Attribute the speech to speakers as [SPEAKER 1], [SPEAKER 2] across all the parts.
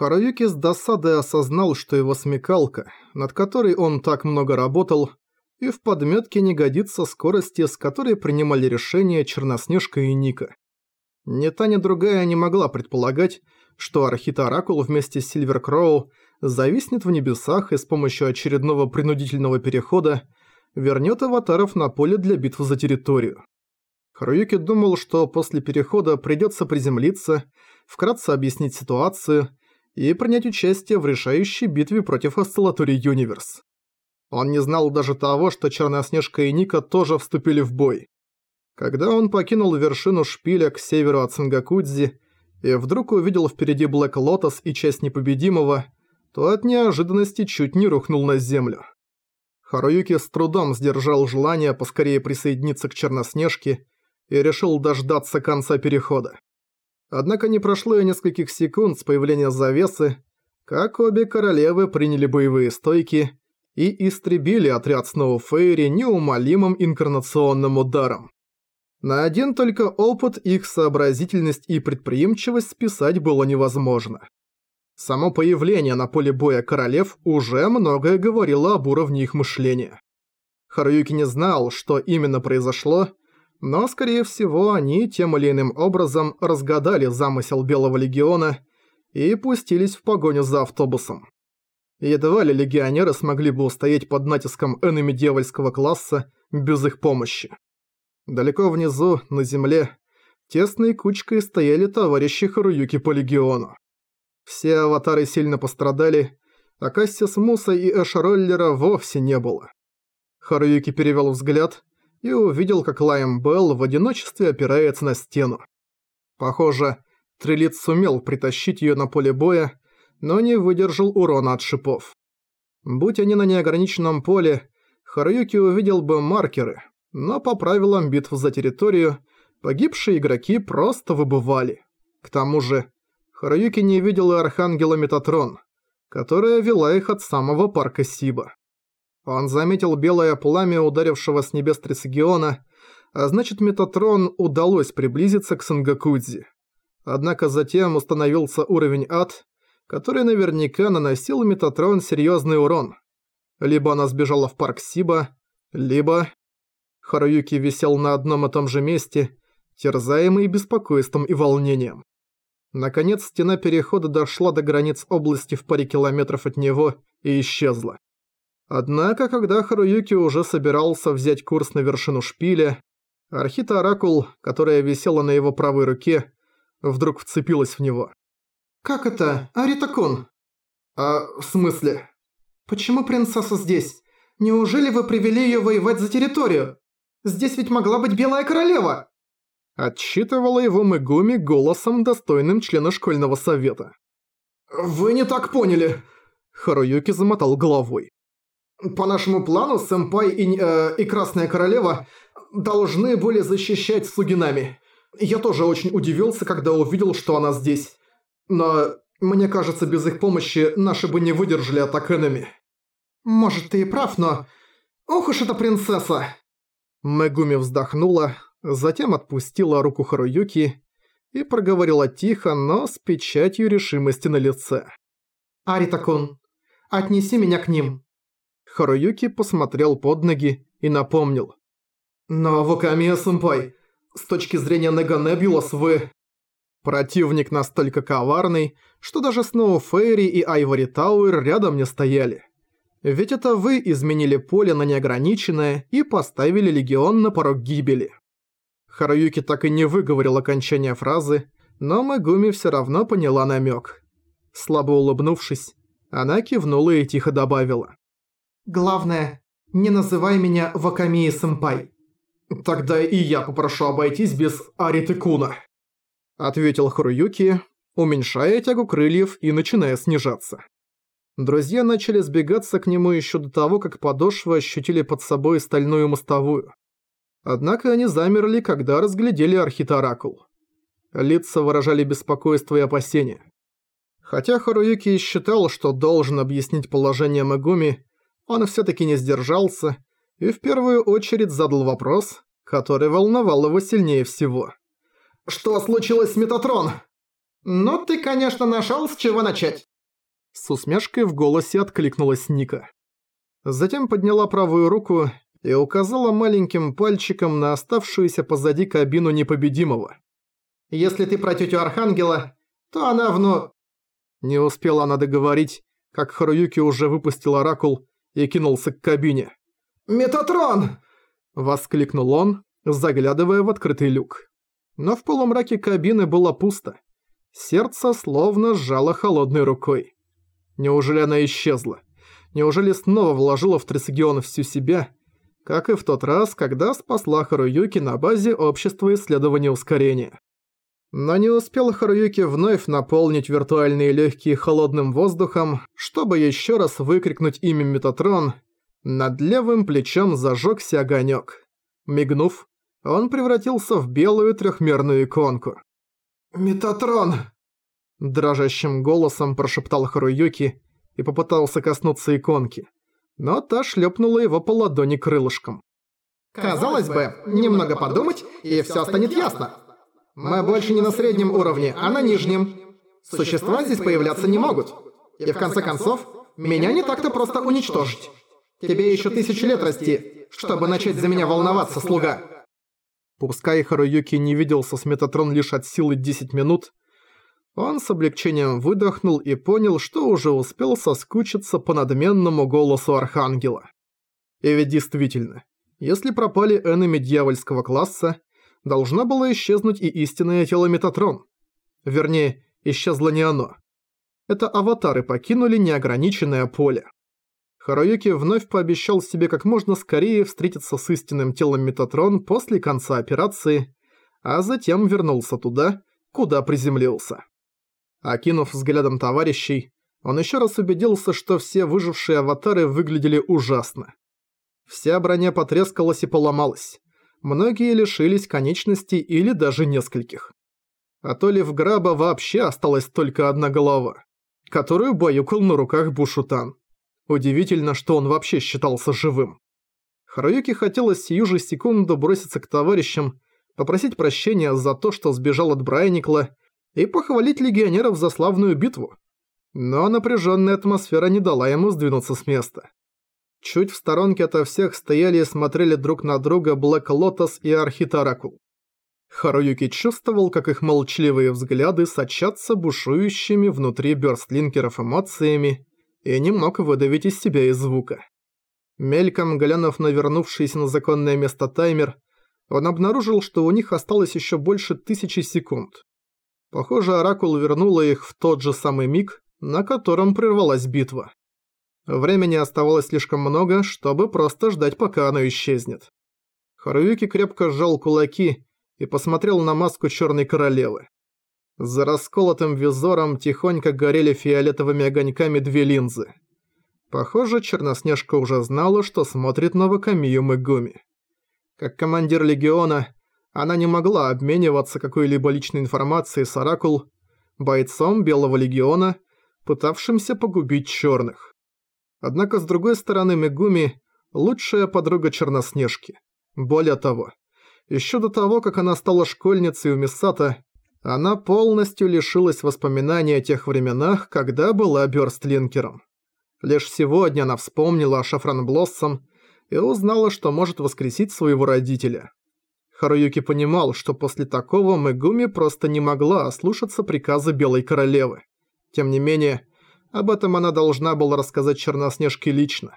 [SPEAKER 1] Харуюки с досадой осознал, что его смекалка, над которой он так много работал, и в подметке не годится скорости, с которой принимали решения Черноснежка и Ника. Ни та, ни другая не могла предполагать, что Архита Оракул вместе с Сильвер Кроу зависнет в небесах и с помощью очередного принудительного перехода вернет аватаров на поле для битв за территорию. Харуюки думал, что после перехода придется приземлиться, вкратце объяснить ситуацию и принять участие в решающей битве против Осциллатории Юниверс. Он не знал даже того, что Черноснежка и Ника тоже вступили в бой. Когда он покинул вершину шпиля к северу от Сангакудзи и вдруг увидел впереди Блэк Лотос и часть Непобедимого, то от неожиданности чуть не рухнул на землю. Харуюки с трудом сдержал желание поскорее присоединиться к Черноснежке и решил дождаться конца перехода. Однако не прошло и нескольких секунд с появления завесы, как обе королевы приняли боевые стойки и истребили отряд Сноуфейри неумолимым инкарнационным ударом. На один только опыт их сообразительность и предприимчивость списать было невозможно. Само появление на поле боя королев уже многое говорило об уровне их мышления. Харуюки не знал, что именно произошло, но, скорее всего, они тем или иным образом разгадали замысел Белого Легиона и пустились в погоню за автобусом. Едва ли легионеры смогли бы устоять под натиском энеми дьявольского класса без их помощи. Далеко внизу, на земле, тесной кучкой стояли товарищи Харуюки по легиону. Все аватары сильно пострадали, а Кассис Муса и Эш-роллера вовсе не было. Харуюки перевел взгляд и увидел, как Лайм Белл в одиночестве опирается на стену. Похоже, Трилит сумел притащить ее на поле боя, но не выдержал урона от шипов. Будь они на неограниченном поле, Харуюки увидел бы маркеры, но по правилам битв за территорию, погибшие игроки просто выбывали. К тому же, Харуюки не видел и Архангела Метатрон, которая вела их от самого парка Сиба. Он заметил белое пламя ударившего с небес Трисагиона, а значит Метатрон удалось приблизиться к Сангакудзи. Однако затем установился уровень ад, который наверняка наносил Метатрон серьезный урон. Либо она сбежала в парк Сиба, либо... Харуюки висел на одном и том же месте, терзаемый беспокойством и волнением. Наконец стена перехода дошла до границ области в паре километров от него и исчезла. Однако, когда Харуюки уже собирался взять курс на вершину шпиля, Архита Оракул, которая висела на его правой руке, вдруг вцепилась в него.
[SPEAKER 2] «Как это, Аритакун?»
[SPEAKER 1] «А, в смысле?»
[SPEAKER 2] «Почему принцесса здесь? Неужели вы привели её воевать за территорию? Здесь ведь могла быть Белая Королева!»
[SPEAKER 1] Отчитывала его Мегуми голосом, достойным члена школьного совета.
[SPEAKER 2] «Вы не так поняли!»
[SPEAKER 1] Харуюки замотал головой.
[SPEAKER 2] По нашему плану, Сэмпай и, э, и Красная Королева должны были защищать Сугинами. Я тоже очень удивился, когда увидел, что она здесь. Но, мне кажется, без их помощи наши бы не выдержали атак Энеми. Может, ты и прав, но... Ох уж эта принцесса!
[SPEAKER 1] Мегуми вздохнула, затем отпустила руку Харуюки и проговорила тихо, но с печатью решимости на лице.
[SPEAKER 2] «Аритакун, отнеси меня к ним».
[SPEAKER 1] Харуюки посмотрел под ноги и напомнил.
[SPEAKER 2] «Но, Вакамия-сэмпай, с точки зрения Неганебулас вы...»
[SPEAKER 1] Противник настолько коварный, что даже Сноу Фейри и Айвори Тауэр рядом не стояли. Ведь это вы изменили поле на неограниченное и поставили Легион на порог гибели. Харуюки так и не выговорил окончание фразы, но Мегуми все равно поняла намек. Слабо улыбнувшись, она кивнула и тихо добавила.
[SPEAKER 2] Главное, не называй меня Вакамии-сэмпай.
[SPEAKER 1] Тогда и я попрошу обойтись без Аритыкуна. Ответил Харуюки, уменьшая тягу крыльев и начиная снижаться. Друзья начали сбегаться к нему еще до того, как подошвы ощутили под собой стальную мостовую. Однако они замерли, когда разглядели архитаракул. Лица выражали беспокойство и опасения. Хотя Харуюки считал, что должен объяснить положение Мегуми, он всё-таки не сдержался и в первую очередь задал вопрос, который волновал его сильнее всего.
[SPEAKER 2] «Что случилось с Метатрон?» «Ну ты, конечно, нашёл с чего начать».
[SPEAKER 1] С усмешкой в голосе откликнулась Ника. Затем подняла правую руку и указала маленьким пальчиком на оставшуюся позади кабину непобедимого.
[SPEAKER 2] «Если ты про тетю Архангела, то она вну...»
[SPEAKER 1] Не успела она договорить, как Харуюки уже выпустил оракул и кинулся к кабине.
[SPEAKER 2] «Метатрон!»
[SPEAKER 1] – воскликнул он, заглядывая в открытый люк. Но в полумраке кабины было пусто. Сердце словно сжало холодной рукой. Неужели она исчезла? Неужели снова вложила в Трисегион всю себя, как и в тот раз, когда спасла Харуюки на базе Общества исследования ускорения? Но не успел Харуюки вновь наполнить виртуальные легкие холодным воздухом, чтобы еще раз выкрикнуть имя Метатрон, над левым плечом зажегся огонек. Мигнув, он превратился в белую трехмерную иконку.
[SPEAKER 2] «Метатрон!»
[SPEAKER 1] Дрожащим голосом прошептал Харуюки и попытался коснуться иконки, но та шлепнула его по ладони крылышком.
[SPEAKER 2] «Казалось бы, немного подумать, и все станет ясно. Мы больше не на среднем уровне, а на нижнем. Существа здесь появляться не могут. И в конце концов, меня не так-то просто уничтожить. Тебе еще тысячи лет расти, чтобы начать за меня волноваться, слуга».
[SPEAKER 1] Пускай Харуюки не виделся с Метатрон лишь от силы 10 минут, он с облегчением выдохнул и понял, что уже успел соскучиться по надменному голосу Архангела. И ведь действительно, если пропали энеми дьявольского класса, должна была исчезнуть и истинное тело Метатрон. Вернее, исчезло не оно. Это аватары покинули неограниченное поле. Харуюки вновь пообещал себе как можно скорее встретиться с истинным телом Метатрон после конца операции, а затем вернулся туда, куда приземлился. Окинув взглядом товарищей, он еще раз убедился, что все выжившие аватары выглядели ужасно. Вся броня потрескалась и поломалась. Многие лишились конечностей или даже нескольких. А то ли в Граба вообще осталась только одна голова, которую баюкал на руках Бушутан. Удивительно, что он вообще считался живым. Харуюки хотелось сию же секунду броситься к товарищам, попросить прощения за то, что сбежал от Брайникла, и похвалить легионеров за славную битву. Но напряженная атмосфера не дала ему сдвинуться с места. Чуть в сторонке ото всех стояли и смотрели друг на друга Блэк Лотос и Архитаракул. Харуюки чувствовал, как их молчаливые взгляды сочатся бушующими внутри бёрстлинкеров эмоциями, и не мог выдавить из себя и звука. Мельком глянув на вернувшийся на законное место таймер, он обнаружил, что у них осталось еще больше тысячи секунд. Похоже, Оракул вернула их в тот же самый миг, на котором прервалась битва. Времени оставалось слишком много, чтобы просто ждать, пока оно исчезнет. Харуюки крепко сжал кулаки и посмотрел на маску Черной Королевы. За расколотым визором тихонько горели фиолетовыми огоньками две линзы. Похоже, Черноснежка уже знала, что смотрит на Вакамию Мегуми. Как командир Легиона, она не могла обмениваться какой-либо личной информацией с Оракул, бойцом Белого Легиона, пытавшимся погубить черных. Однако, с другой стороны, Мегуми – лучшая подруга Черноснежки. Более того, еще до того, как она стала школьницей у Мисата, она полностью лишилась воспоминаний о тех временах, когда была Бёрстлинкером. Лишь сегодня она вспомнила о Шафран Блоссом и узнала, что может воскресить своего родителя. Харуюки понимал, что после такого Мегуми просто не могла ослушаться приказа Белой Королевы. Тем не менее, об этом она должна была рассказать Черноснежке лично.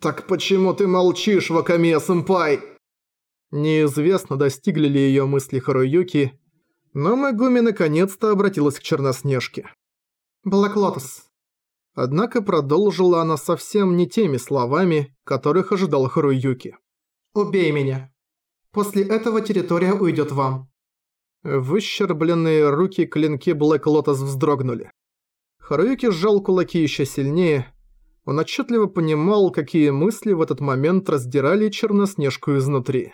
[SPEAKER 2] «Так почему ты молчишь, Вакамия-сэмпай?»
[SPEAKER 1] Неизвестно, достигли ли ее мысли Харуюки, но Мегуми наконец-то обратилась к Черноснежке.
[SPEAKER 2] «Блэк Лотос».
[SPEAKER 1] Однако продолжила она совсем не теми словами, которых ожидал Харуюки.
[SPEAKER 2] «Убей меня. После этого территория уйдет вам».
[SPEAKER 1] Выщербленные руки клинки Блэк Лотос вздрогнули. Харуюки сжал кулаки еще сильнее. Он отчетливо понимал, какие мысли в этот момент раздирали Черноснежку изнутри.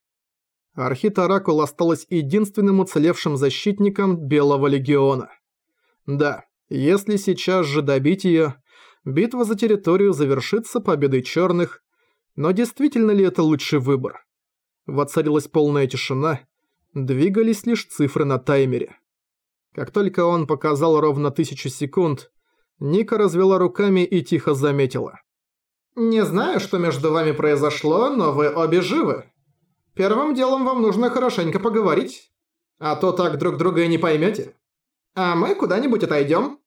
[SPEAKER 1] Архит Оракул осталась единственным уцелевшим защитником Белого Легиона. Да, если сейчас же добить её, битва за территорию завершится победой черных, но действительно ли это лучший выбор? Воцарилась полная тишина, двигались лишь цифры на таймере. Как только он показал ровно тысячу секунд, Ника развела руками и тихо заметила.
[SPEAKER 2] «Не знаю, что между вами произошло, но вы обе живы. Первым делом вам нужно хорошенько поговорить, а то так друг друга и не поймете. А мы куда-нибудь отойдем.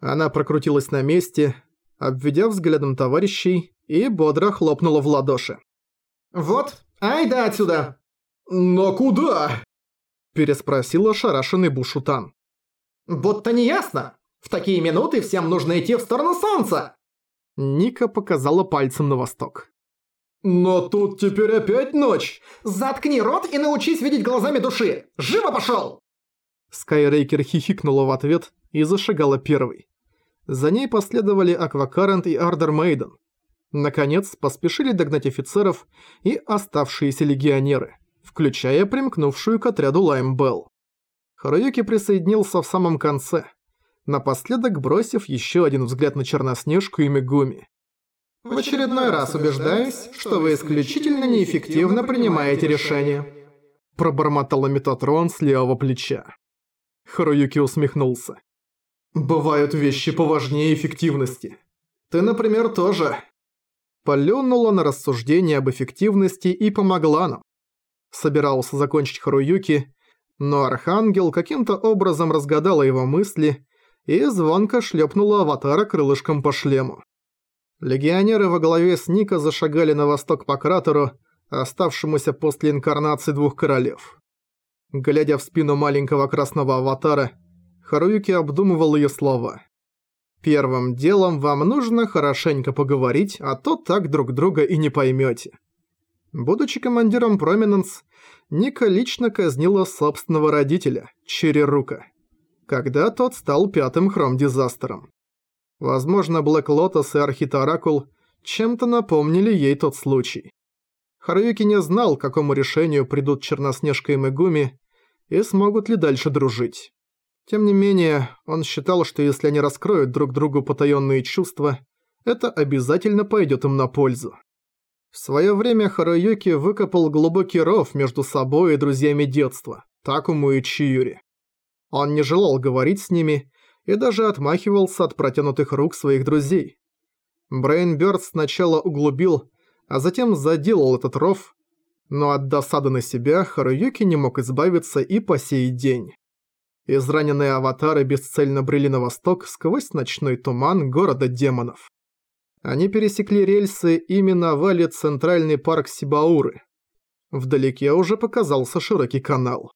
[SPEAKER 1] Она прокрутилась на месте, обведя взглядом товарищей, и бодро хлопнула в ладоши.
[SPEAKER 2] «Вот, айда отсюда!»
[SPEAKER 1] «Но куда?» переспросила ошарашенный Бушутан.
[SPEAKER 2] «Будто не ясно. В такие минуты всем нужно идти в сторону солнца!»
[SPEAKER 1] Ника показала пальцем на восток.
[SPEAKER 2] «Но тут теперь опять ночь! Заткни рот и научись видеть глазами души! Живо пошёл!»
[SPEAKER 1] Скайрейкер хихикнула в ответ и зашагала первой. За ней последовали Аквакарент и Ардер Мейден. Наконец, поспешили догнать офицеров и оставшиеся легионеры, включая примкнувшую к отряду Лайм Белл. Харуюки присоединился в самом конце, напоследок бросив еще один взгляд на Черноснежку и Мегуми.
[SPEAKER 2] В очередной раз убеждаюсь, что вы исключительно неэффективно принимаете решения.
[SPEAKER 1] Пробормотала Метатрон с левого плеча. Харуюки усмехнулся.
[SPEAKER 2] Бывают вещи поважнее эффективности. Ты, например, тоже.
[SPEAKER 1] Полюнула на рассуждение об эффективности и помогла нам. Собирался закончить Харуюки, но Архангел каким-то образом разгадала его мысли и звонко шлепнула аватара крылышком по шлему. Легионеры во главе с Ника зашагали на восток по кратеру, оставшемуся после инкарнации двух королев. Глядя в спину маленького красного аватара, Харуюки обдумывал ее слова. «Первым делом вам нужно хорошенько поговорить, а то так друг друга и не поймете». Будучи командиром Проминенс, Ника лично казнила собственного родителя, Черерука, когда тот стал пятым хром-дизастером. Возможно, Блэк Лотос и Архитаракул чем-то напомнили ей тот случай. Харуюки не знал, к какому решению придут Черноснежка и Мегуми, и смогут ли дальше дружить. Тем не менее, он считал, что если они раскроют друг другу потаённые чувства, это обязательно пойдет им на пользу. В своё время Харуюки выкопал глубокий ров между собой и друзьями детства, Такому и Чиюри. Он не желал говорить с ними и даже отмахивался от протянутых рук своих друзей. Брейнбёрд сначала углубил, а затем заделал этот ров, но от досады на себя Харуюки не мог избавиться и по сей день. Израненные аватары бесцельно брели на восток сквозь ночной туман города демонов. Они пересекли рельсы и миновали центральный парк Сибауры. Вдалеке уже показался широкий канал.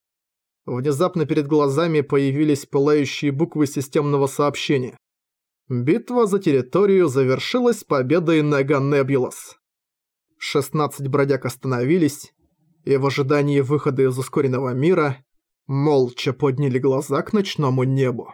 [SPEAKER 1] Внезапно перед глазами появились пылающие буквы системного сообщения. Битва за территорию завершилась победой Нега Небулас. 16 бродяг остановились, и в ожидании выхода из ускоренного мира молча подняли глаза к ночному небу.